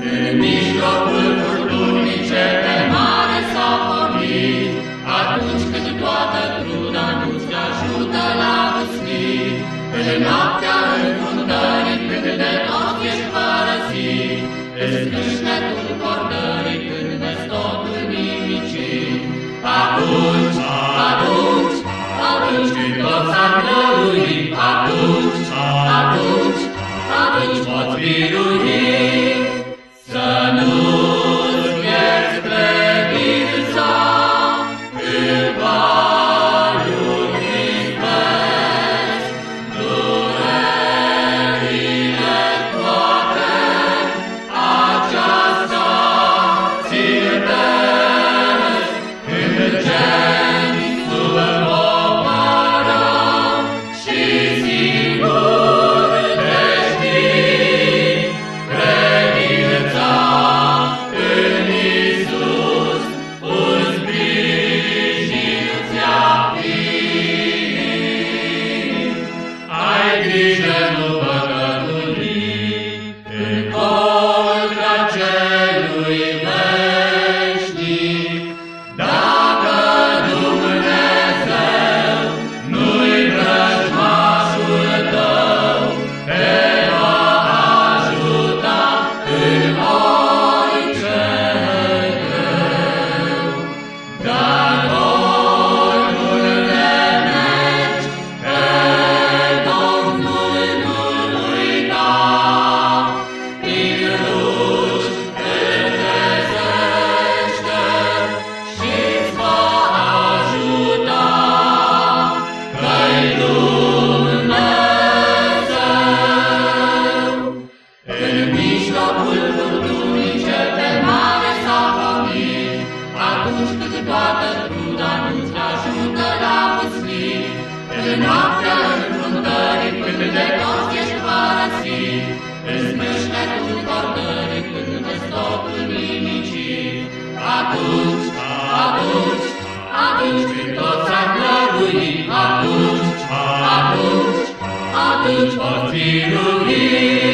În mijlocul furtunii ce mare s-a Atunci când toată truda nu-ți ajută la vâslit, În noaptea înfruntării, când de toți ești părăsit, Îți câșnetul cornării, noaptea înfruntării, când de toți ești parasit, îți meștetul portării, când de stopul nimicii. Atunci, atunci, atunci, când tot s-a atunci, atunci, atunci, atunci, atunci, atunci, atunci,